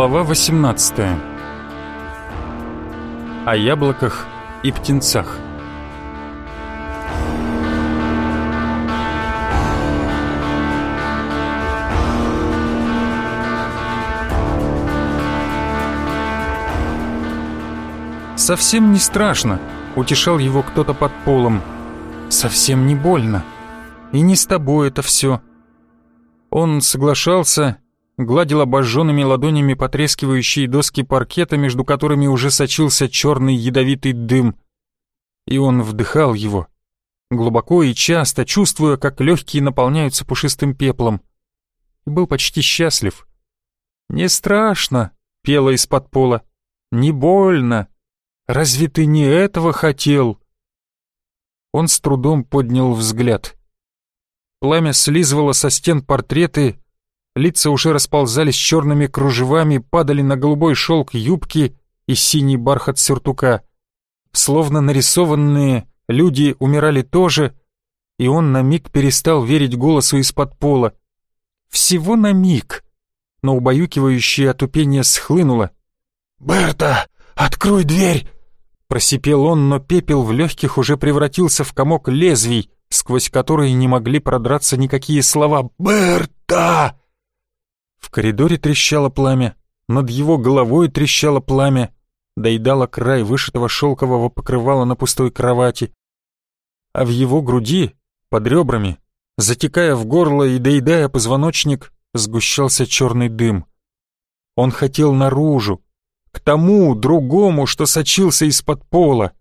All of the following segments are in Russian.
Глава 18 О яблоках и птенцах «Совсем не страшно», — утешал его кто-то под полом. «Совсем не больно. И не с тобой это все». Он соглашался, гладил обожженными ладонями потрескивающие доски паркета, между которыми уже сочился черный ядовитый дым. И он вдыхал его, глубоко и часто, чувствуя, как легкие наполняются пушистым пеплом. И был почти счастлив. «Не страшно», — пела из-под пола, — «не больно. Разве ты не этого хотел?» Он с трудом поднял взгляд. Пламя слизывало со стен портреты, лица уже расползались черными кружевами, падали на голубой шелк юбки и синий бархат сюртука. Словно нарисованные, люди умирали тоже, и он на миг перестал верить голосу из-под пола. Всего на миг, но убаюкивающее отупение схлынуло. «Берта, открой дверь!» Просипел он, но пепел в легких уже превратился в комок лезвий, сквозь которые не могли продраться никакие слова «Берта!». В коридоре трещало пламя, над его головой трещало пламя, доедало край вышитого шелкового покрывала на пустой кровати. А в его груди, под ребрами, затекая в горло и доедая позвоночник, сгущался черный дым. Он хотел наружу, к тому другому, что сочился из-под пола.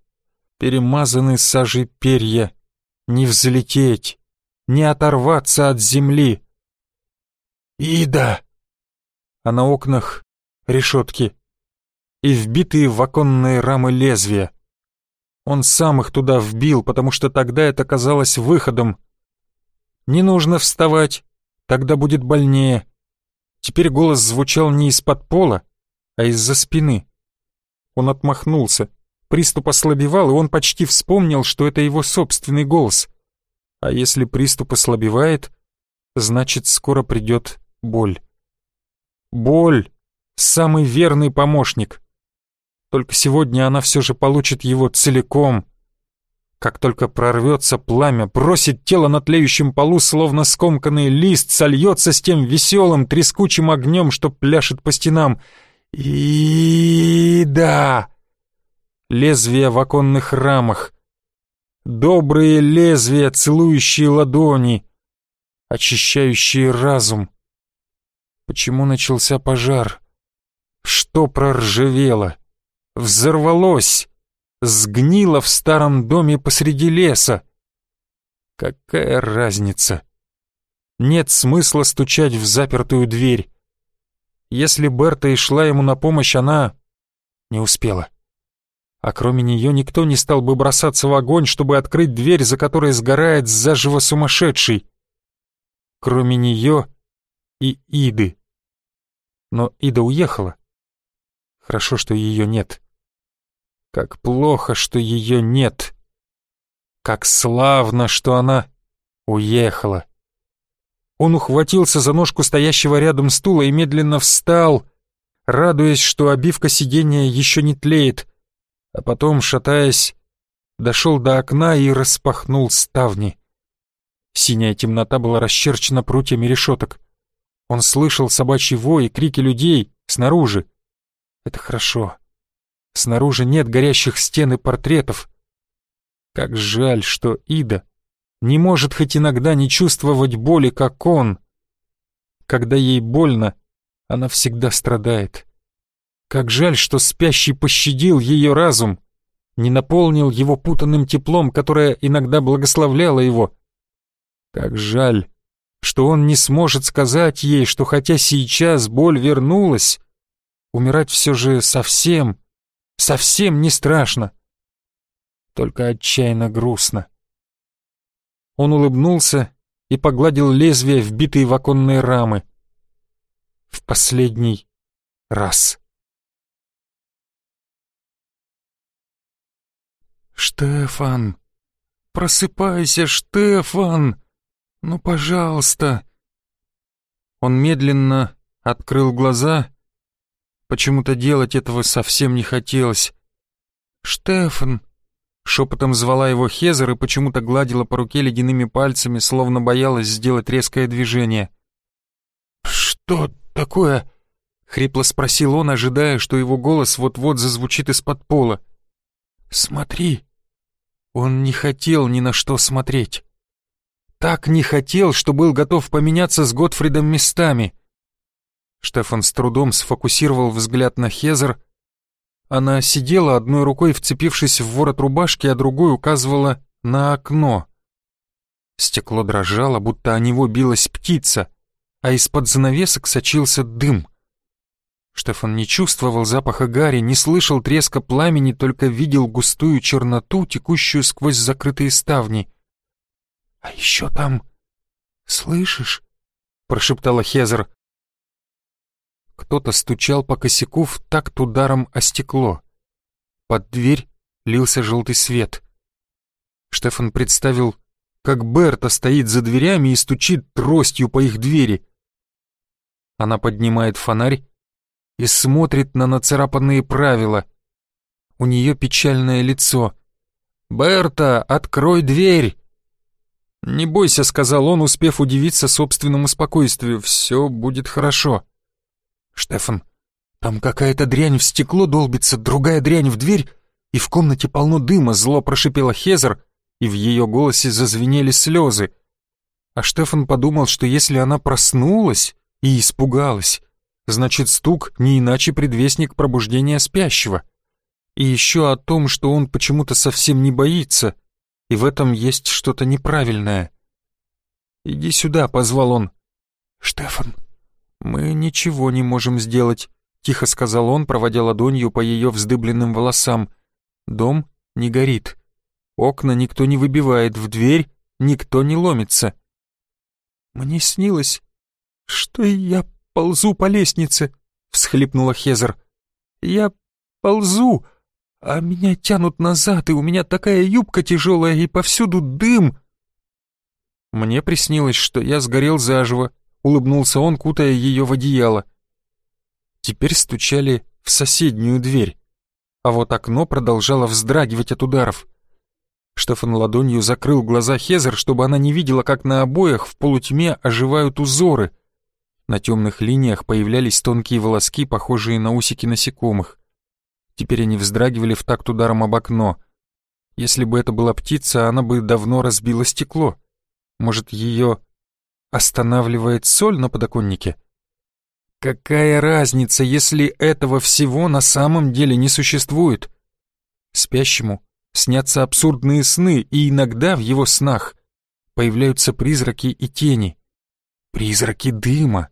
Перемазаны сажей перья, не взлететь, не оторваться от земли. «Ида!» А на окнах решетки и вбитые в оконные рамы лезвия. Он сам их туда вбил, потому что тогда это казалось выходом. Не нужно вставать, тогда будет больнее. Теперь голос звучал не из-под пола, а из-за спины. Он отмахнулся. Приступ ослабевал, и он почти вспомнил, что это его собственный голос. А если приступ ослабевает, значит, скоро придет боль. Боль — самый верный помощник. Только сегодня она все же получит его целиком. Как только прорвется пламя, бросит тело на тлеющем полу, словно скомканный лист, сольется с тем веселым, трескучим огнем, что пляшет по стенам — и да, лезвия в оконных рамах, добрые лезвия, целующие ладони, очищающие разум. Почему начался пожар? Что проржавело? Взорвалось, сгнило в старом доме посреди леса. Какая разница? Нет смысла стучать в запертую дверь. Если Берта и шла ему на помощь, она не успела. А кроме нее никто не стал бы бросаться в огонь, чтобы открыть дверь, за которой сгорает заживо сумасшедший. Кроме нее и Иды. Но Ида уехала. Хорошо, что ее нет. Как плохо, что ее нет. Как славно, что она уехала. Он ухватился за ножку стоящего рядом стула и медленно встал, радуясь, что обивка сиденья еще не тлеет, а потом, шатаясь, дошел до окна и распахнул ставни. Синяя темнота была расчерчена прутьями решеток. Он слышал собачий вой и крики людей снаружи. Это хорошо. Снаружи нет горящих стен и портретов. Как жаль, что Ида не может хоть иногда не чувствовать боли, как он. Когда ей больно, она всегда страдает. Как жаль, что спящий пощадил ее разум, не наполнил его путанным теплом, которое иногда благословляло его. Как жаль, что он не сможет сказать ей, что хотя сейчас боль вернулась, умирать все же совсем, совсем не страшно. Только отчаянно грустно. Он улыбнулся и погладил лезвие, вбитые в оконные рамы. В последний раз. «Штефан! Просыпайся, Штефан! Ну, пожалуйста!» Он медленно открыл глаза Почему-то делать этого совсем не хотелось. «Штефан!» Шепотом звала его Хезер и почему-то гладила по руке ледяными пальцами, словно боялась сделать резкое движение. «Что такое?» — хрипло спросил он, ожидая, что его голос вот-вот зазвучит из-под пола. «Смотри!» Он не хотел ни на что смотреть. Так не хотел, что был готов поменяться с Готфридом местами. Штефан с трудом сфокусировал взгляд на Хезер. Она сидела одной рукой, вцепившись в ворот рубашки, а другой указывала на окно. Стекло дрожало, будто о него билась птица, а из-под занавесок сочился дым. Штефан не чувствовал запаха гари, не слышал треска пламени, только видел густую черноту, текущую сквозь закрытые ставни. «А еще там... слышишь?» — прошептала Хезер. Кто-то стучал по косяку в такт ударом о стекло. Под дверь лился желтый свет. Штефан представил, как Берта стоит за дверями и стучит тростью по их двери. Она поднимает фонарь и смотрит на нацарапанные правила. У нее печальное лицо. «Берта, открой дверь!» «Не бойся», — сказал он, успев удивиться собственному спокойствию. «Все будет хорошо». «Штефан, там какая-то дрянь в стекло долбится, другая дрянь в дверь, и в комнате полно дыма», — зло прошипела Хезер, и в ее голосе зазвенели слезы. А Штефан подумал, что если она проснулась и испугалась, значит стук не иначе предвестник пробуждения спящего. И еще о том, что он почему-то совсем не боится, и в этом есть что-то неправильное. «Иди сюда», — позвал он. «Штефан, «Мы ничего не можем сделать», — тихо сказал он, проводя ладонью по ее вздыбленным волосам. «Дом не горит. Окна никто не выбивает, в дверь никто не ломится». «Мне снилось, что я ползу по лестнице», — всхлипнула Хезер. «Я ползу, а меня тянут назад, и у меня такая юбка тяжелая, и повсюду дым». Мне приснилось, что я сгорел заживо, — улыбнулся он, кутая ее в одеяло. Теперь стучали в соседнюю дверь, а вот окно продолжало вздрагивать от ударов. Штефан ладонью закрыл глаза Хезер, чтобы она не видела, как на обоях в полутьме оживают узоры. На темных линиях появлялись тонкие волоски, похожие на усики насекомых. Теперь они вздрагивали в такт ударом об окно. Если бы это была птица, она бы давно разбила стекло. Может, ее останавливает соль на подоконнике? Какая разница, если этого всего на самом деле не существует? Спящему снятся абсурдные сны, и иногда в его снах появляются призраки и тени. Призраки дыма,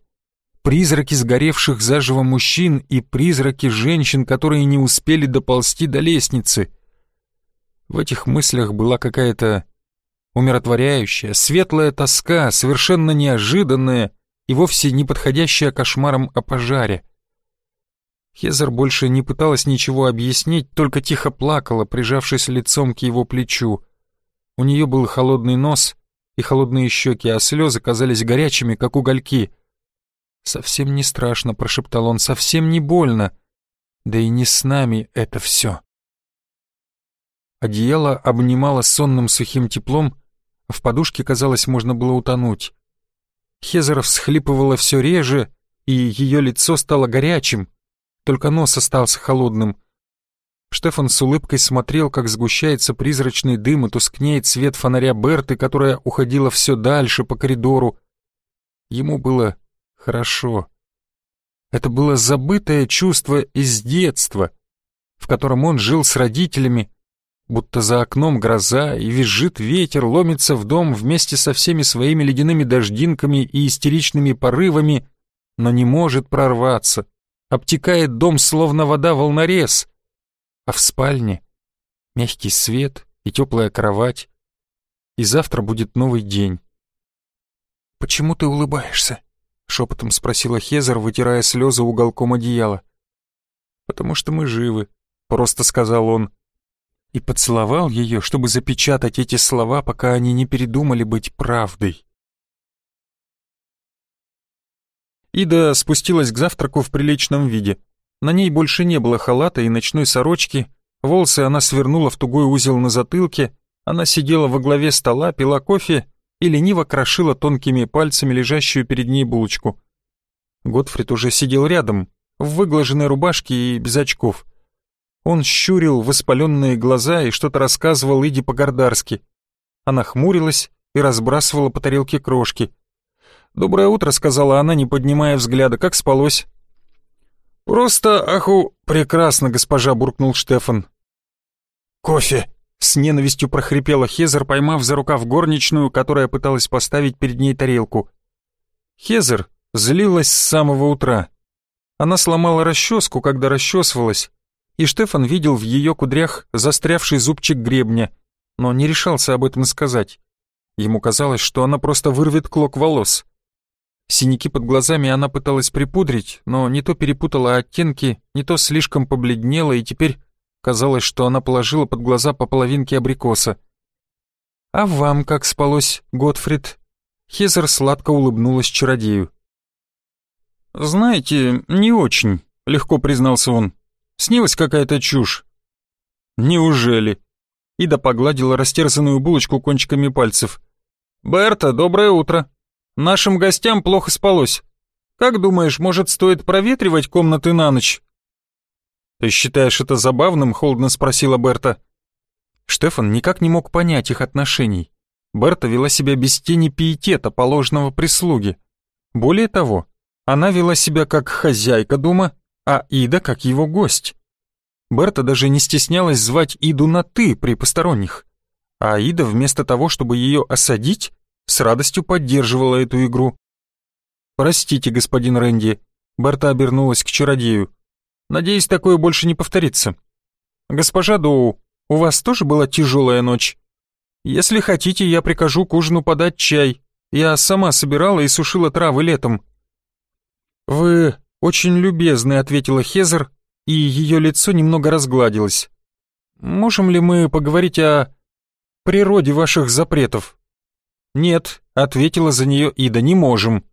призраки сгоревших заживо мужчин и призраки женщин, которые не успели доползти до лестницы. В этих мыслях была какая-то умиротворяющая, светлая тоска, совершенно неожиданная и вовсе не подходящая кошмарам о пожаре. Хезер больше не пыталась ничего объяснить, только тихо плакала, прижавшись лицом к его плечу. У нее был холодный нос и холодные щеки, а слезы казались горячими, как угольки. «Совсем не страшно», — прошептал он, — «совсем не больно. Да и не с нами это все». Одеяло обнимало сонным сухим теплом, в подушке, казалось, можно было утонуть. Хезера всхлипывала все реже, и ее лицо стало горячим, только нос остался холодным. Штефан с улыбкой смотрел, как сгущается призрачный дым и тускнеет свет фонаря Берты, которая уходила все дальше по коридору. Ему было хорошо. Это было забытое чувство из детства, в котором он жил с родителями, будто за окном гроза, и визжит ветер, ломится в дом вместе со всеми своими ледяными дождинками и истеричными порывами, но не может прорваться, обтекает дом, словно вода волнорез. А в спальне мягкий свет и теплая кровать, и завтра будет новый день. «Почему ты улыбаешься?» — шепотом спросила Хезер, вытирая слезы уголком одеяла. «Потому что мы живы», — просто сказал он и поцеловал ее, чтобы запечатать эти слова, пока они не передумали быть правдой. Ида спустилась к завтраку в приличном виде. На ней больше не было халата и ночной сорочки, волосы она свернула в тугой узел на затылке, она сидела во главе стола, пила кофе и лениво крошила тонкими пальцами лежащую перед ней булочку. Готфрид уже сидел рядом, в выглаженной рубашке и без очков. Он щурил воспаленные глаза и что-то рассказывал Иде по-гордарски. Она хмурилась и разбрасывала по тарелке крошки. «Доброе утро», — сказала она, не поднимая взгляда. «Как спалось?» «Просто, аху, прекрасно, госпожа», — буркнул Штефан. «Кофе!» — с ненавистью прохрипела Хезер, поймав за рукав горничную, которая пыталась поставить перед ней тарелку. Хезер злилась с самого утра. Она сломала расческу, когда расчесывалась, и Штефан видел в ее кудрях застрявший зубчик гребня, но не решался об этом сказать. Ему казалось, что она просто вырвет клок волос. Синяки под глазами она пыталась припудрить, но не то перепутала оттенки, не то слишком побледнела, и теперь казалось, что она положила под глаза по половинке абрикоса. «А вам как спалось, Готфрид?» Хезер сладко улыбнулась чародею. «Знаете, не очень», — легко признался он. «Снилась какая-то чушь». «Неужели?» Ида погладила растерзанную булочку кончиками пальцев. «Берта, доброе утро. Нашим гостям плохо спалось. Как думаешь, может, стоит проветривать комнаты на ночь?» «Ты считаешь это забавным?» — холодно спросила Берта. Штефан никак не мог понять их отношений. Берта вела себя без тени пиетета, положенного прислуги. Более того, она вела себя как хозяйка дома, а Ида как его гость. Берта даже не стеснялась звать Иду на «ты» при посторонних. А Ида вместо того, чтобы ее осадить, с радостью поддерживала эту игру. «Простите, господин Рэнди», — Берта обернулась к чародею. «Надеюсь, такое больше не повторится. Госпожа Доу, у вас тоже была тяжелая ночь? Если хотите, я прикажу к ужину подать чай. Я сама собирала и сушила травы летом». «Вы очень любезны», — ответила Хезер, и ее лицо немного разгладилось. «Можем ли мы поговорить о природе ваших запретов?» «Нет», — ответила за нее Ида, — «не можем».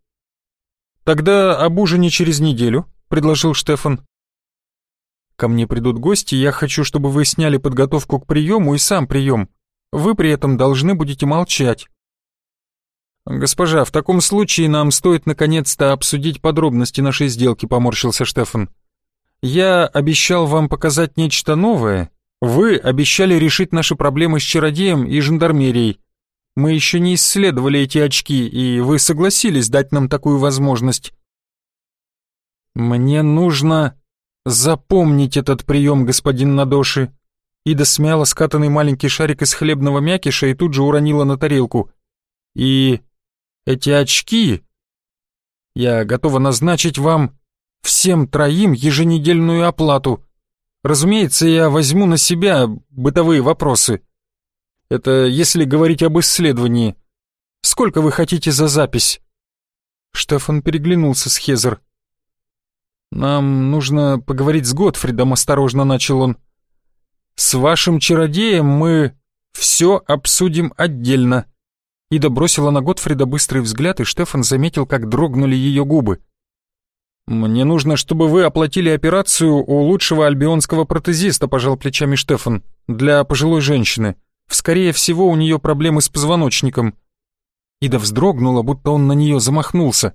«Тогда об ужине через неделю», — предложил Штефан. «Ко мне придут гости, я хочу, чтобы вы сняли подготовку к приему и сам прием. Вы при этом должны будете молчать». «Госпожа, в таком случае нам стоит наконец-то обсудить подробности нашей сделки», — поморщился Штефан. «Я обещал вам показать нечто новое. Вы обещали решить наши проблемы с чародеем и жандармерией. Мы еще не исследовали эти очки, и вы согласились дать нам такую возможность. Мне нужно запомнить этот прием, господин Надоши. Ида смяла скатанный маленький шарик из хлебного мякиша и тут же уронила на тарелку. И эти очки... Я готова назначить вам всем троим еженедельную оплату. Разумеется, я возьму на себя бытовые вопросы. Это если говорить об исследовании. Сколько вы хотите за запись?» Штефан переглянулся с Хезер. «Нам нужно поговорить с Готфридом», — осторожно начал он. «С вашим чародеем мы все обсудим отдельно». Ида бросила на Готфрида быстрый взгляд, и Штефан заметил, как дрогнули ее губы. «Мне нужно, чтобы вы оплатили операцию у лучшего альбионского протезиста», — пожал плечами Штефан, — «для пожилой женщины. Скорее всего, у нее проблемы с позвоночником. Ида вздрогнула, будто он на нее замахнулся.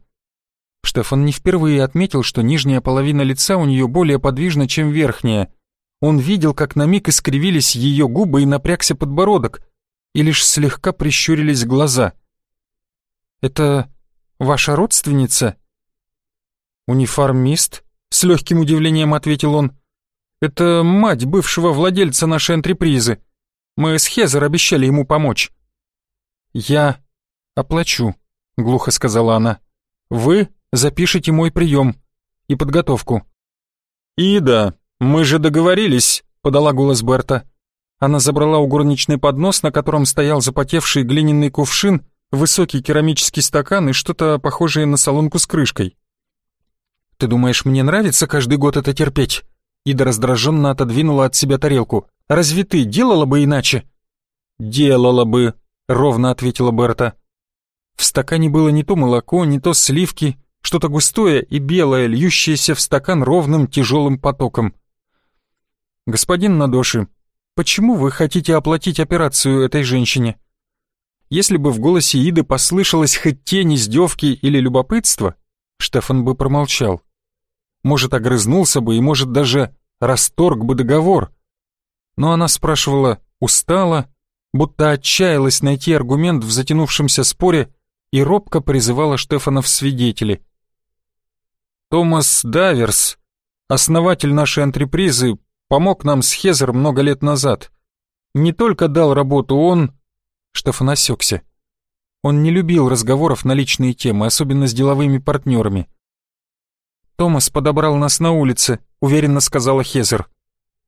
Штефан не впервые отметил, что нижняя половина лица у нее более подвижна, чем верхняя. Он видел, как на миг искривились ее губы и напрягся подбородок, и лишь слегка прищурились глаза. «Это ваша родственница?» «Униформист?» — с легким удивлением ответил он. «Это мать бывшего владельца нашей антрепризы. Мы с Хезер обещали ему помочь». «Я оплачу», — глухо сказала она. «Вы запишите мой прием и подготовку». «Ида, мы же договорились», — подала голос Берта. Она забрала у горничной поднос, на котором стоял запотевший глиняный кувшин, высокий керамический стакан и что-то похожее на солонку с крышкой. «Ты думаешь, мне нравится каждый год это терпеть?» Ида раздраженно отодвинула от себя тарелку. Разве ты делала бы иначе?» «Делала бы», — ровно ответила Берта. В стакане было не то молоко, не то сливки, что-то густое и белое, льющееся в стакан ровным тяжелым потоком. «Господин Надоши, почему вы хотите оплатить операцию этой женщине?» Если бы в голосе Иды послышалось хоть тень издевки или любопытства, Штефан бы промолчал. Может, огрызнулся бы и, может, даже расторг бы договор. Но она спрашивала устала, будто отчаялась найти аргумент в затянувшемся споре и робко призывала Штефана в свидетели. «Томас Даверс, основатель нашей антрепризы, помог нам с Хезер много лет назад. Не только дал работу он...» Штефан осекся. Он не любил разговоров на личные темы, особенно с деловыми партнерами. «Томас подобрал нас на улице», — уверенно сказала Хезер.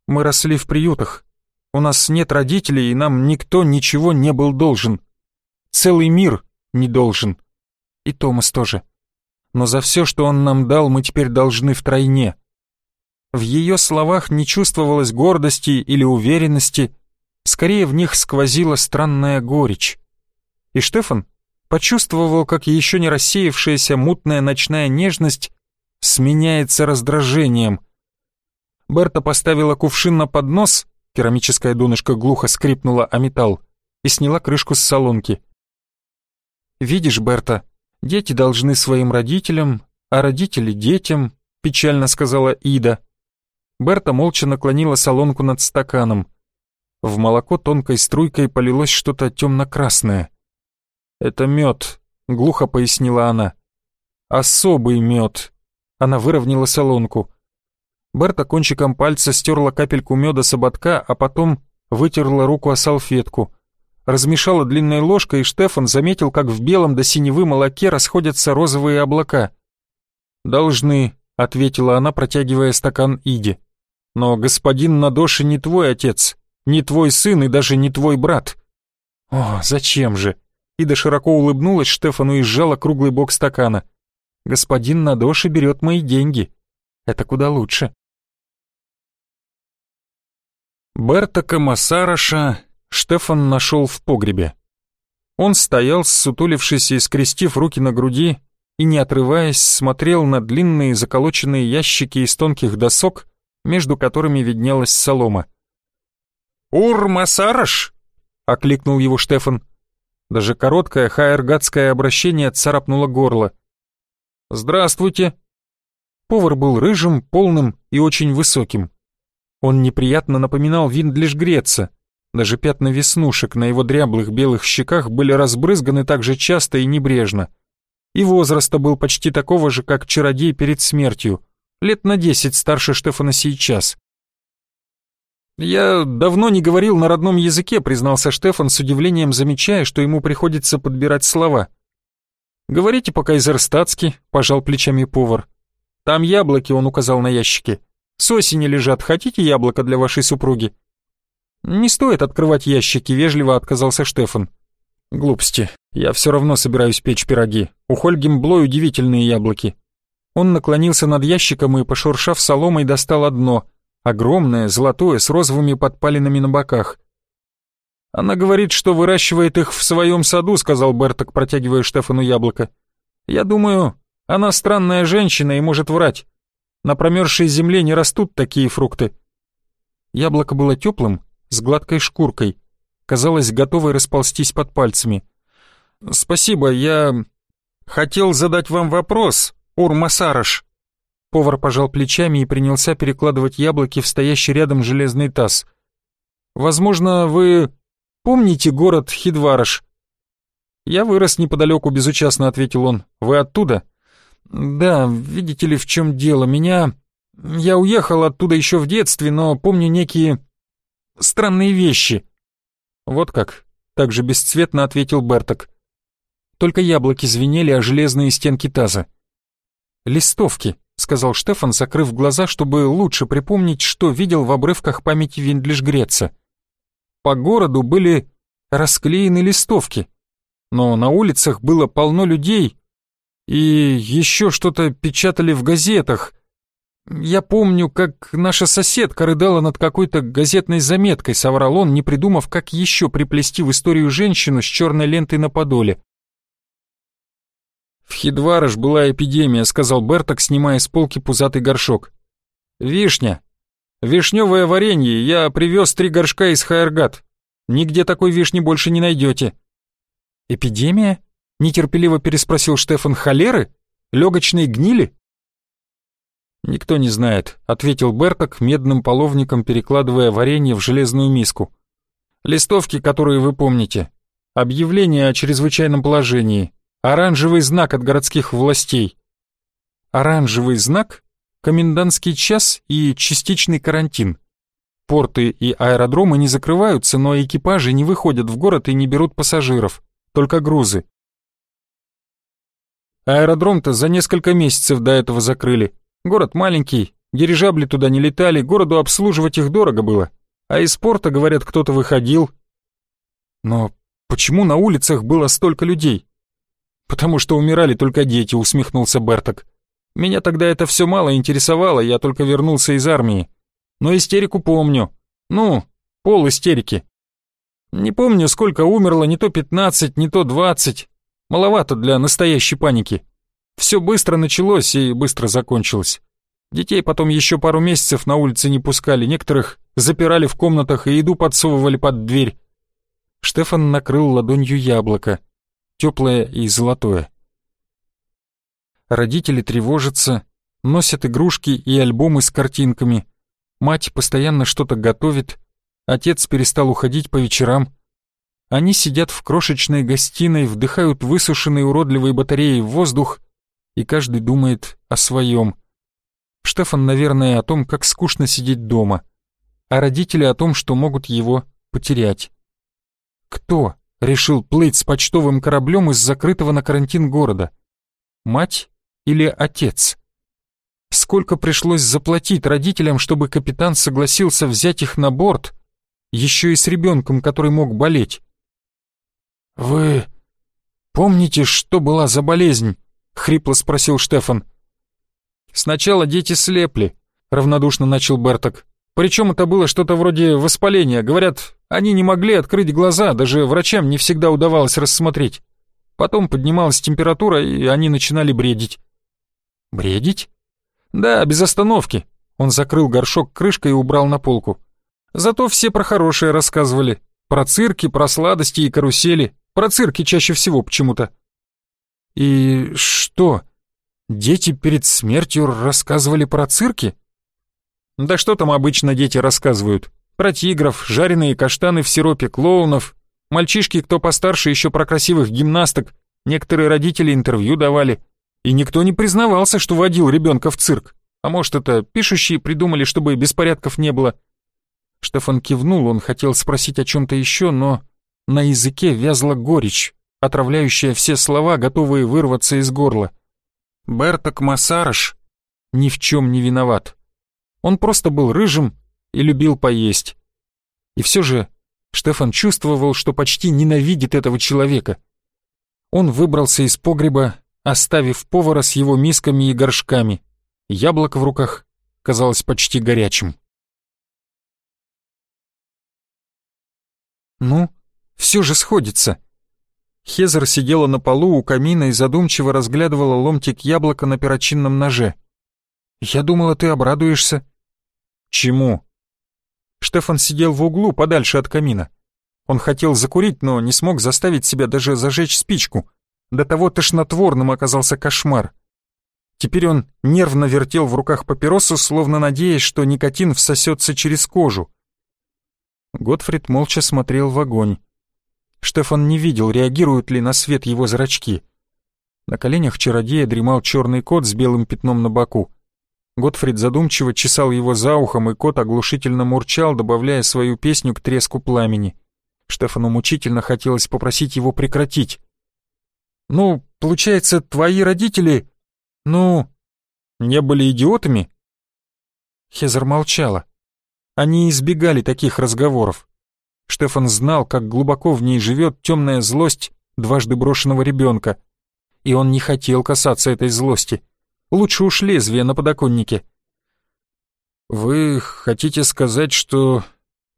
«Мы росли в приютах. У нас нет родителей, и нам никто ничего не был должен. Целый мир не должен. И Томас тоже. Но за все, что он нам дал, мы теперь должны втройне». В ее словах не чувствовалось гордости или уверенности, скорее в них сквозила странная горечь. И Штефан почувствовал, как еще не рассеявшаяся мутная ночная нежность сменяется раздражением. Берта поставила кувшин на поднос, керамическая донышко глухо скрипнула о металл, и сняла крышку с солонки. «Видишь, Берта, дети должны своим родителям, а родители детям», печально сказала Ида. Берта молча наклонила солонку над стаканом. В молоко тонкой струйкой полилось что-то темно-красное. «Это мед», — глухо пояснила она. «Особый мед». Она выровняла солонку. Берта кончиком пальца стерла капельку меда с ободка, а потом вытерла руку о салфетку. Размешала длинной ложкой, и Штефан заметил, как в белом до синевы молоке расходятся розовые облака. «Должны», — ответила она, протягивая стакан Иди. «Но господин Надоши не твой отец не твой сын и даже не твой брат». «О, зачем же?» Ида широко улыбнулась Штефану и сжала круглый бок стакана. «Господин Надоши берет мои деньги. Это куда лучше». Берта Камасараша Штефан нашел в погребе. Он стоял, ссутулившись и скрестив руки на груди, и, не отрываясь, смотрел на длинные заколоченные ящики из тонких досок, между которыми виднелась солома. «Ур-Масараш!» — окликнул его Штефан. Даже короткое хайергатское обращение царапнуло горло. «Здравствуйте!» Повар был рыжим, полным и очень высоким. Он неприятно напоминал Виндлиш Греца. Даже пятна веснушек на его дряблых белых щеках были разбрызганы так же часто и небрежно. И возраста был почти такого же, как чародей перед смертью, лет на десять старше Штефана сейчас. «Я давно не говорил на родном языке», — признался Штефан с удивлением, замечая, что ему приходится подбирать слова. «Говорите по-кайзерстатски», — пожал плечами повар. «Там яблоки», — он указал на ящики. «С осени лежат. Хотите яблоко для вашей супруги?» «Не стоит открывать ящики», — вежливо отказался Штефан. «Глупости. Я все равно собираюсь печь пироги. У Хольгемблой удивительные яблоки». Он наклонился над ящиком и, пошуршав соломой, достал одно — огромное, золотое, с розовыми подпалинами на боках. «Она говорит, что выращивает их в своем саду», — сказал Берток, протягивая Штефану яблоко. «Я думаю, она странная женщина и может врать. На промерзшей земле не растут такие фрукты». Яблоко было теплым, с гладкой шкуркой. Казалось, готовой расползтись под пальцами. «Спасибо, я хотел задать вам вопрос, Урмасараш», Повар пожал плечами и принялся перекладывать яблоки в стоящий рядом железный таз. «Возможно, вы помните город Хидвараш?» «Я вырос неподалеку», — безучастно ответил он. «Вы оттуда?» «Да, видите ли, в чем дело. Меня... Я уехал оттуда еще в детстве, но помню некие... странные вещи». «Вот как?» — также бесцветно ответил Берток. Только яблоки звенели о железные стенки таза. «Листовки», сказал Штефан, закрыв глаза, чтобы лучше припомнить, что видел в обрывках памяти Виндлиш Греца. По городу были расклеены листовки, но на улицах было полно людей, и еще что-то печатали в газетах. Я помню, как наша соседка рыдала над какой-то газетной заметкой, соврал он, не придумав, как еще приплести в историю женщину с черной лентой на подоле. «В Хидварыш была эпидемия», — сказал Берток, снимая с полки пузатый горшок. «Вишня. Вишневое варенье. Я привез три горшка из Хайергат. Нигде такой вишни больше не найдете». «Эпидемия?» — нетерпеливо переспросил Штефан. «Холеры? Легочные гнили?» «Никто не знает», — ответил Берток, медным половником перекладывая варенье в железную миску. «Листовки, которые вы помните. Объявление о чрезвычайном положении. Оранжевый знак от городских властей. Оранжевый знак, комендантский час и частичный карантин. Порты и аэродромы не закрываются, но экипажи не выходят в город и не берут пассажиров, только грузы. Аэродром-то за несколько месяцев до этого закрыли. Город маленький, дирижабли туда не летали, городу обслуживать их дорого было. А из порта, говорят, кто-то выходил. Но почему на улицах было столько людей? «Потому что умирали только дети», — усмехнулся Берток. «Меня тогда это все мало интересовало, я только вернулся из армии. Но истерику помню. Ну, пол истерики. Не помню, сколько умерло, не то пятнадцать, не то двадцать. Маловато для настоящей паники. Все быстро началось и быстро закончилось. Детей потом еще пару месяцев на улице не пускали, некоторых запирали в комнатах и еду подсовывали под дверь. Штефан накрыл ладонью яблоко теплое и золотое. Родители тревожатся, носят игрушки и альбомы с картинками. Мать постоянно что-то готовит, отец перестал уходить по вечерам. Они сидят в крошечной гостиной, вдыхают высушенные уродливые батареи в воздух, и каждый думает о своем. Штефан, наверное, о том, как скучно сидеть дома, а родители о том, что могут его потерять. Кто решил плыть с почтовым кораблем из закрытого на карантин города? Мать или отец? Сколько пришлось заплатить родителям, чтобы капитан согласился взять их на борт, еще и с ребенком, который мог болеть? «Вы помните, что была за болезнь?» — хрипло спросил Штефан. «Сначала дети слепли», — равнодушно начал Берток. «Причем это было что-то вроде воспаления. Говорят, они не могли открыть глаза, даже врачам не всегда удавалось рассмотреть. Потом поднималась температура, и они начинали бредить. Бредить? Да, без остановки. Он закрыл горшок крышкой и убрал на полку. Зато все про хорошее рассказывали. Про цирки, про сладости и карусели. Про цирки чаще всего почему-то. И что? Дети перед смертью рассказывали про цирки? Да что там обычно дети рассказывают? Про тигров, жареные каштаны в сиропе, клоунов. Мальчишки, кто постарше, еще про красивых гимнасток. Некоторые родители интервью давали. И никто не признавался, что водил ребенка в цирк. А может, это пишущие придумали, чтобы беспорядков не было. Штефан кивнул, он хотел спросить о чем-то еще, но на языке вязла горечь, отравляющая все слова, готовые вырваться из горла. Берток Масарыш ни в чем не виноват. Он просто был рыжим и любил поесть. И все же Штефан чувствовал, что почти ненавидит этого человека. Он выбрался из погреба, оставив повара с его мисками и горшками. Яблоко в руках казалось почти горячим. «Ну, все же сходится». Хезер сидела на полу у камина и задумчиво разглядывала ломтик яблока на перочинном ноже. «Я думала, ты обрадуешься». «Чему?» Штефан сидел в углу, подальше от камина. Он хотел закурить, но не смог заставить себя даже зажечь спичку. До того тошнотворным оказался кошмар. Теперь он нервно вертел в руках папиросу, словно надеясь, что никотин всосется через кожу. Готфрид молча смотрел в огонь. Штефан не видел, реагируют ли на свет его зрачки. На коленях чародея дремал черный кот с белым пятном на боку. Готфрид задумчиво чесал его за ухом, и кот оглушительно мурчал, добавляя свою песню к треску пламени. Штефану мучительно хотелось попросить его прекратить. «Ну, получается, твои родители, ну, не были идиотами?» Хезер молчала. Они избегали таких разговоров. Штефан знал, как глубоко в ней живет темная злость дважды брошенного ребенка, и он не хотел касаться этой злости. Лучше уж лезвие на подоконнике. «Вы хотите сказать, что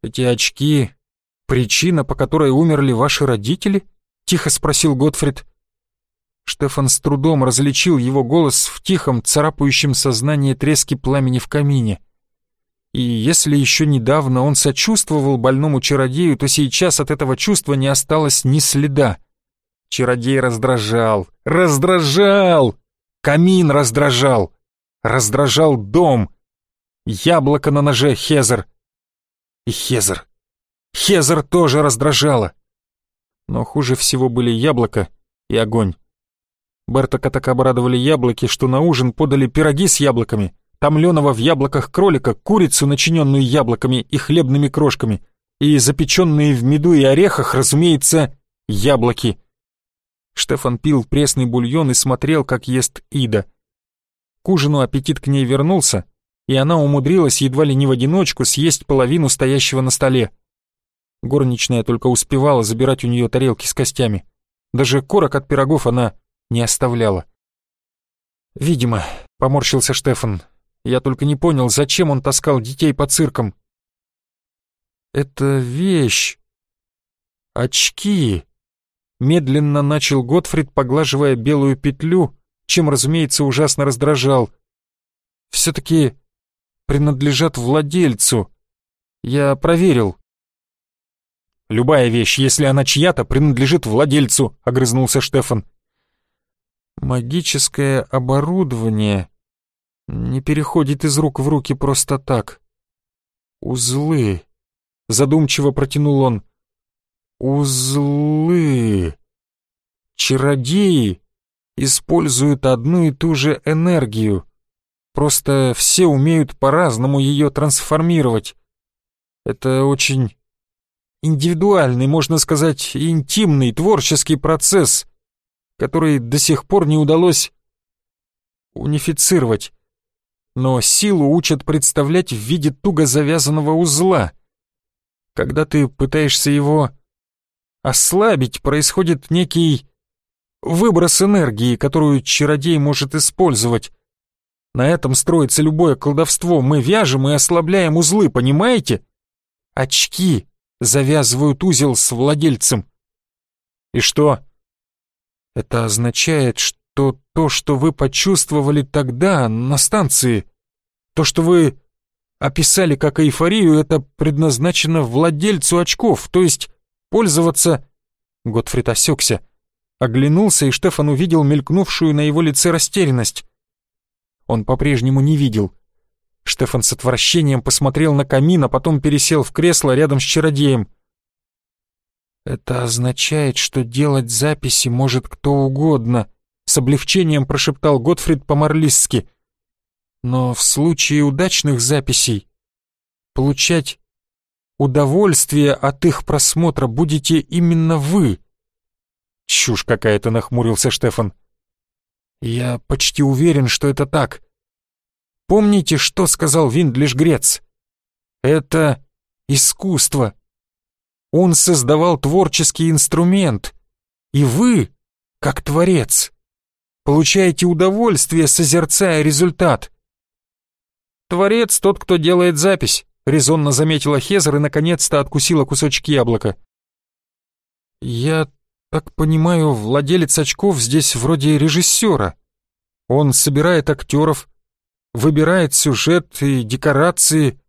эти очки — причина, по которой умерли ваши родители?» — тихо спросил Готфрид. Штефан с трудом различил его голос в тихом, царапающем сознание треске пламени в камине. И если еще недавно он сочувствовал больному чародею, то сейчас от этого чувства не осталось ни следа. Чародей раздражал, раздражал! Камин раздражал, раздражал дом. Яблоко на ноже Хезер. И Хезер. Хезер тоже раздражала. Но хуже всего были яблоко и огонь. Бертака так обрадовали яблоки, что на ужин подали пироги с яблоками, томленого в яблоках кролика, курицу, начиненную яблоками и хлебными крошками, и запеченные в меду и орехах, разумеется, яблоки. Штефан пил пресный бульон и смотрел, как ест Ида. К ужину аппетит к ней вернулся, и она умудрилась едва ли не в одиночку съесть половину стоящего на столе. Горничная только успевала забирать у нее тарелки с костями. Даже корок от пирогов она не оставляла. «Видимо», — поморщился Штефан, — «я только не понял, зачем он таскал детей по циркам». «Это вещь. Очки», — медленно начал Готфрид, поглаживая белую петлю, чем, разумеется, ужасно раздражал. «Все-таки принадлежат владельцу. Я проверил». «Любая вещь, если она чья-то, принадлежит владельцу», — огрызнулся Штефан. Магическое оборудование не переходит из рук в руки просто так. Узлы. Задумчиво протянул он. Узлы. Чародеи используют одну и ту же энергию. Просто все умеют по-разному ее трансформировать. Это очень индивидуальный, можно сказать, интимный творческий процесс — который до сих пор не удалось унифицировать. Но силу учат представлять в виде туго завязанного узла. Когда ты пытаешься его ослабить, происходит некий выброс энергии, которую чародей может использовать. На этом строится любое колдовство. Мы вяжем и ослабляем узлы, понимаете? Очки завязывают узел с владельцем. И что? Это означает, что то, что вы почувствовали тогда, на станции, то, что вы описали как эйфорию, это предназначено владельцу очков, то есть пользоваться... Готфрид осекся, оглянулся, и Штефан увидел мелькнувшую на его лице растерянность. Он по-прежнему не видел. Штефан с отвращением посмотрел на камин, а потом пересел в кресло рядом с чародеем. «Это означает, что делать записи может кто угодно», — с облегчением прошептал Готфрид по-марлистски. «Но в случае удачных записей получать удовольствие от их просмотра будете именно вы». «Чушь какая-то», — нахмурился Штефан. «Я почти уверен, что это так. Помните, что сказал Виндлиш Грец? Это искусство». Он создавал творческий инструмент, и вы, как творец, получаете удовольствие, созерцая результат. Творец тот, кто делает запись, резонно заметила Хезер и наконец-то откусила кусочек яблока. Я так понимаю, владелец очков здесь вроде режиссера. Он собирает актеров, выбирает сюжет и декорации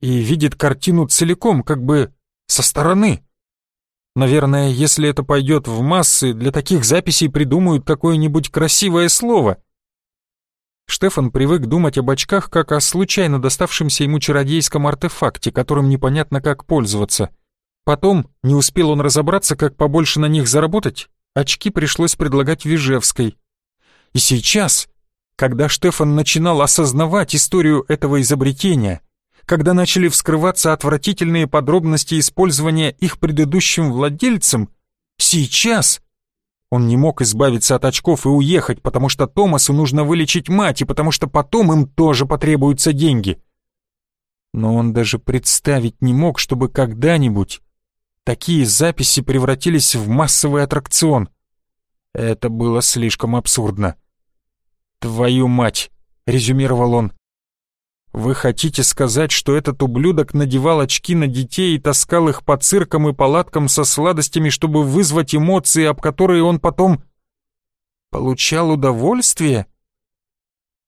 и видит картину целиком, как бы со стороны. Наверное, если это пойдет в массы, для таких записей придумают какое-нибудь красивое слово. Штефан привык думать об очках как о случайно доставшемся ему чародейском артефакте, которым непонятно как пользоваться. Потом, не успел он разобраться, как побольше на них заработать, очки пришлось предлагать Вижевской. И сейчас, когда Штефан начинал осознавать историю этого изобретения, когда начали вскрываться отвратительные подробности использования их предыдущим владельцем, сейчас он не мог избавиться от очков и уехать, потому что Томасу нужно вылечить мать, и потому что потом им тоже потребуются деньги. Но он даже представить не мог, чтобы когда-нибудь такие записи превратились в массовый аттракцион. Это было слишком абсурдно. «Твою мать!» — резюмировал он. Вы хотите сказать, что этот ублюдок надевал очки на детей и таскал их по циркам и палаткам со сладостями, чтобы вызвать эмоции, об которые он потом... получал удовольствие?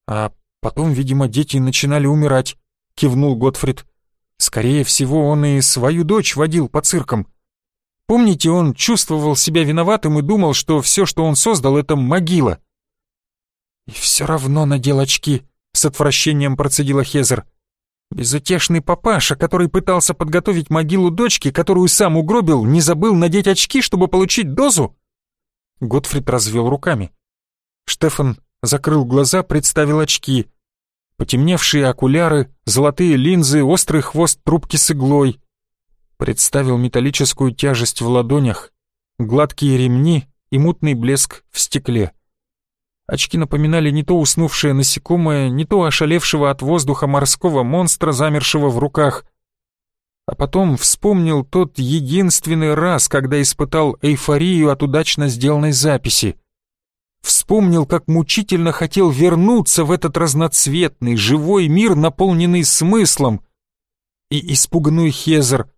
А потом, видимо, дети начинали умирать, кивнул Готфрид. Скорее всего, он и свою дочь водил по циркам. Помните, он чувствовал себя виноватым и думал, что все, что он создал, это могила. И все равно надел очки, с отвращением процедила Хезер. Безутешный папаша, который пытался подготовить могилу дочки, которую сам угробил, не забыл надеть очки, чтобы получить дозу? Готфрид развел руками. Штефан закрыл глаза, представил очки. Потемневшие окуляры, золотые линзы, острый хвост трубки с иглой. Представил металлическую тяжесть в ладонях, гладкие ремни и мутный блеск в стекле. Очки напоминали не то уснувшее насекомое, не то ошалевшего от воздуха морского монстра, замершего в руках. А потом вспомнил тот единственный раз, когда испытал эйфорию от удачно сделанной записи. Вспомнил, как мучительно хотел вернуться в этот разноцветный, живой мир, наполненный смыслом, и испуганную Хезер,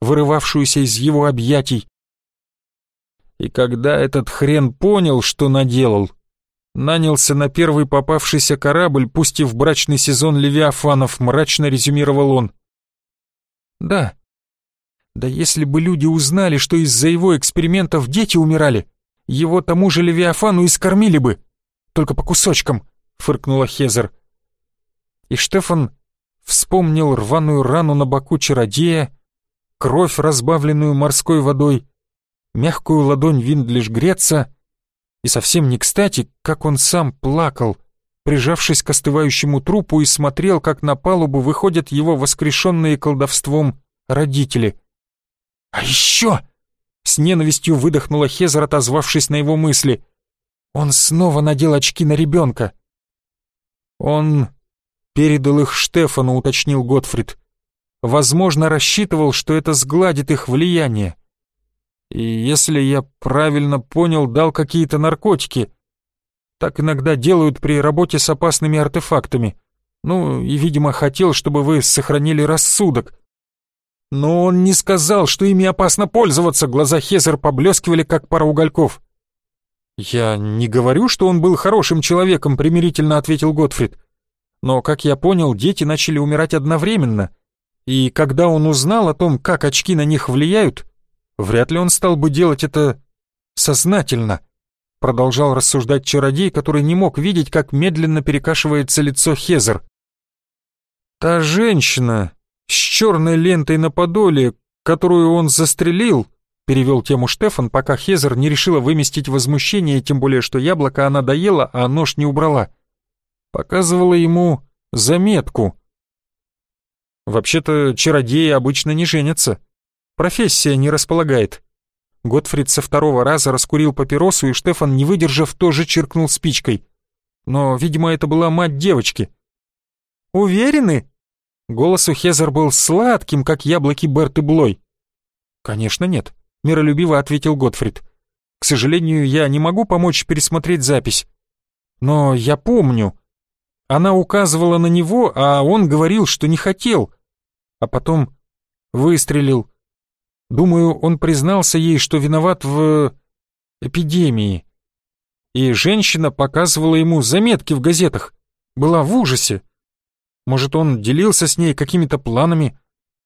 вырывавшуюся из его объятий. И когда этот хрен понял, что наделал, нанялся на первый попавшийся корабль, пустив брачный сезон Левиафанов, мрачно резюмировал он. Да. Да если бы люди узнали, что из-за его экспериментов дети умирали, его тому же Левиафану и скормили бы. Только по кусочкам, фыркнула Хезер. И Штефан вспомнил рваную рану на боку чародея, кровь, разбавленную морской водой, мягкую ладонь Виндлиш Греца и совсем не кстати, как он сам плакал, прижавшись к остывающему трупу и смотрел, как на палубу выходят его воскрешенные колдовством родители. «А еще!» — с ненавистью выдохнула Хезер, отозвавшись на его мысли. «Он снова надел очки на ребенка». «Он передал их Штефану», — уточнил Готфрид. «Возможно, рассчитывал, что это сгладит их влияние. И если я правильно понял, дал какие-то наркотики. Так иногда делают при работе с опасными артефактами. Ну, и, видимо, хотел, чтобы вы сохранили рассудок. Но он не сказал, что ими опасно пользоваться, глаза Хезер поблескивали, как пара угольков. «Я не говорю, что он был хорошим человеком», — примирительно ответил Готфрид. «Но, как я понял, дети начали умирать одновременно. И когда он узнал о том, как очки на них влияют, Вряд ли он стал бы делать это сознательно. Продолжал рассуждать чародей, который не мог видеть, как медленно перекашивается лицо Хезер. Та женщина с черной лентой на подоле, которую он застрелил, перевел тему Штефан, пока Хезер не решила выместить возмущение, тем более что яблоко она доела, а нож не убрала. Показывала ему заметку. Вообще-то чародеи обычно не женятся. Профессия не располагает. Готфрид со второго раза раскурил папиросу, и Штефан, не выдержав, тоже чиркнул спичкой. Но, видимо, это была мать девочки. «Уверены?» Голос у Хезер был сладким, как яблоки Берты Блой. «Конечно нет», — миролюбиво ответил Готфрид. «К сожалению, я не могу помочь пересмотреть запись. Но я помню. Она указывала на него, а он говорил, что не хотел. А потом выстрелил. Думаю, он признался ей, что виноват в... эпидемии. И женщина показывала ему заметки в газетах. Была в ужасе. Может, он делился с ней какими-то планами,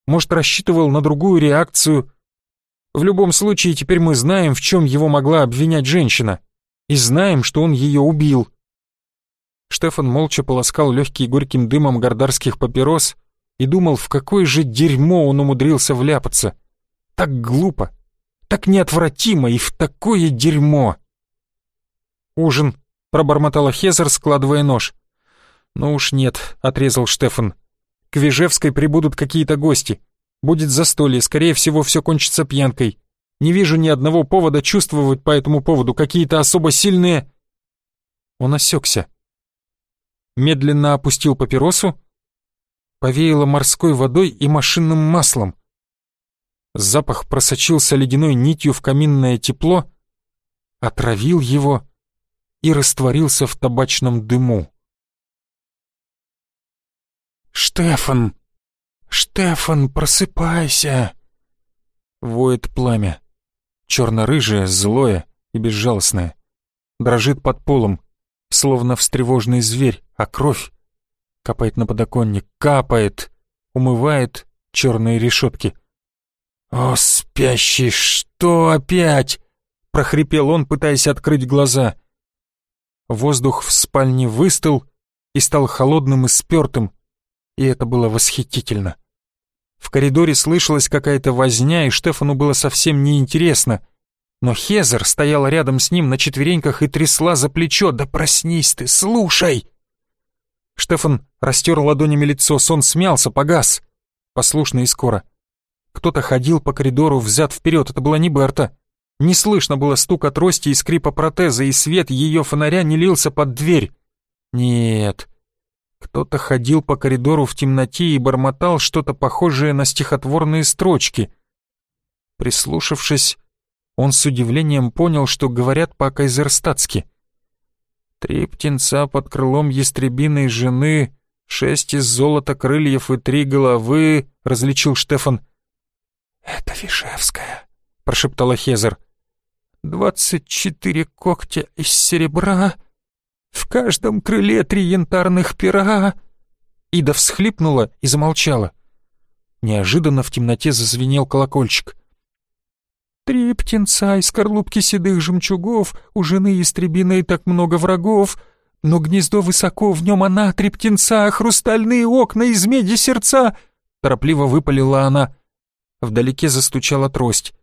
может, рассчитывал на другую реакцию. В любом случае, теперь мы знаем, в чем его могла обвинять женщина, и знаем, что он ее убил. Штефан молча полоскал легкий горьким дымом гордарских папирос и думал, в какое же дерьмо он умудрился вляпаться. Так глупо, так неотвратимо и в такое дерьмо. «Ужин», — пробормотала Хезер, складывая нож. «Ну уж нет», — отрезал Штефан. «К Вижевской прибудут какие-то гости. Будет застолье, скорее всего, все кончится пьянкой. Не вижу ни одного повода чувствовать по этому поводу какие-то особо сильные...» Он осекся. Медленно опустил папиросу, повеяло морской водой и машинным маслом. Запах просочился ледяной нитью в каминное тепло, отравил его и растворился в табачном дыму. «Штефан! Штефан, просыпайся!» Воет пламя. Черно-рыжее, злое и безжалостное. дрожит под полом, словно встревоженный зверь, а кровь капает на подоконник, капает, умывает черные решетки. «О, спящий, что опять?» — прохрипел он, пытаясь открыть глаза. Воздух в спальне выстыл и стал холодным и спертым, и это было восхитительно. В коридоре слышалась какая-то возня, и Штефану было совсем неинтересно. Но Хезер стояла рядом с ним на четвереньках и трясла за плечо. «Да проснись ты, слушай!» Штефан растер ладонями лицо, сон смялся, погас. Послушно и скоро. Кто-то ходил по коридору взад вперед, это была не Берта. Не слышно было стука трости и скрипа протеза, и свет ее фонаря не лился под дверь. Нет. Кто-то ходил по коридору в темноте и бормотал что-то похожее на стихотворные строчки. Прислушавшись, он с удивлением понял, что говорят по-кайзерстатски. Три птенца под крылом ястребиной жены, шесть из золота крыльев и три головы, — различил Штефан. «Это Вишевская», — прошептала Хезер. «Двадцать четыре когтя из серебра, в каждом крыле три янтарных пера». Ида всхлипнула и замолчала. Неожиданно в темноте зазвенел колокольчик. Три птенца из скорлупки седых жемчугов, у жены истребиной так много врагов, но гнездо высоко, в нем она, три птенца, хрустальные окна из меди сердца, торопливо выпалила она. Вдалеке застучала трость.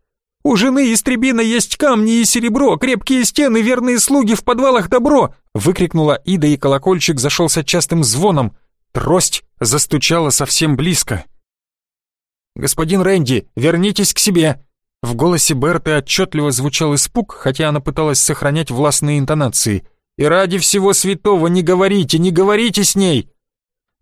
«У жены истребина есть камни и серебро, крепкие стены, верные слуги, в подвалах добро!» Выкрикнула Ида, и колокольчик зашелся частым звоном. Трость застучала совсем близко. «Господин Рэнди, вернитесь к себе!» В голосе Берты отчетливо звучал испуг, хотя она пыталась сохранять властные интонации. «И ради всего святого не говорите, не говорите с ней!»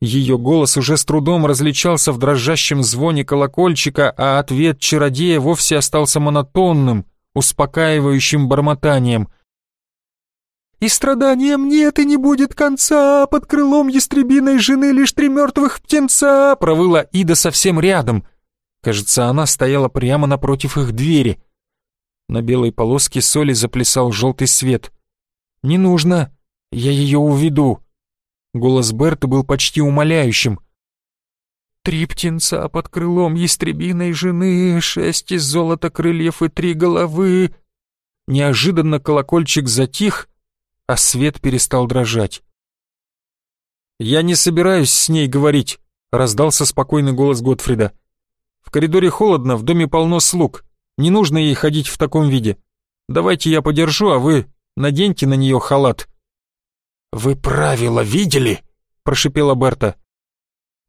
Ее голос уже с трудом различался в дрожащем звоне колокольчика, а ответ чародея вовсе остался монотонным, успокаивающим бормотанием. «И страданиям нет и не будет конца, под крылом ястребиной жены лишь три мертвых птенца!» провыла Ида совсем рядом — Кажется, она стояла прямо напротив их двери. На белой полоске соли заплясал желтый свет. «Не нужно, я ее уведу». Голос Берта был почти умоляющим. «Три птенца под крылом ястребиной жены, шесть из золота крыльев и три головы». Неожиданно колокольчик затих, а свет перестал дрожать. «Я не собираюсь с ней говорить», — раздался спокойный голос Готфрида. В коридоре холодно, в доме полно слуг. Не нужно ей ходить в таком виде. Давайте я подержу, а вы наденьте на нее халат». «Вы правила видели?» — прошипела Берта.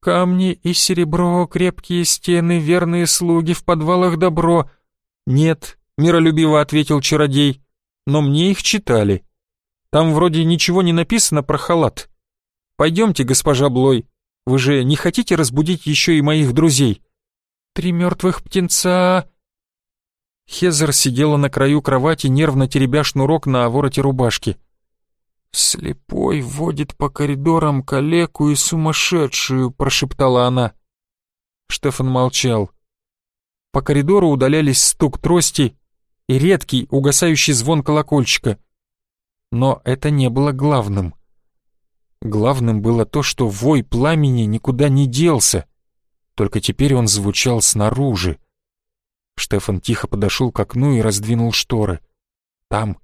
«Камни и серебро, крепкие стены, верные слуги, в подвалах добро». «Нет», — миролюбиво ответил чародей, — «но мне их читали. Там вроде ничего не написано про халат. Пойдемте, госпожа Блой, вы же не хотите разбудить еще и моих друзей?» Три мертвых птенца!» Хезер сидела на краю кровати, нервно теребя шнурок на вороте рубашки. «Слепой водит по коридорам калеку и сумасшедшую», — прошептала она. Штефан молчал. По коридору удалялись стук трости и редкий угасающий звон колокольчика. Но это не было главным. Главным было то, что вой пламени никуда не делся только теперь он звучал снаружи. Штефан тихо подошел к окну и раздвинул шторы. Там,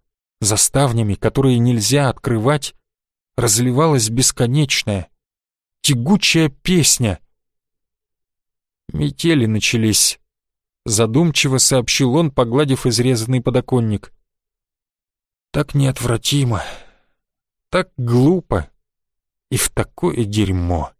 за ставнями, которые нельзя открывать, разливалась бесконечная, тягучая песня. Метели начались. Задумчиво сообщил он, погладив изрезанный подоконник. Так неотвратимо, так глупо и в такое дерьмо.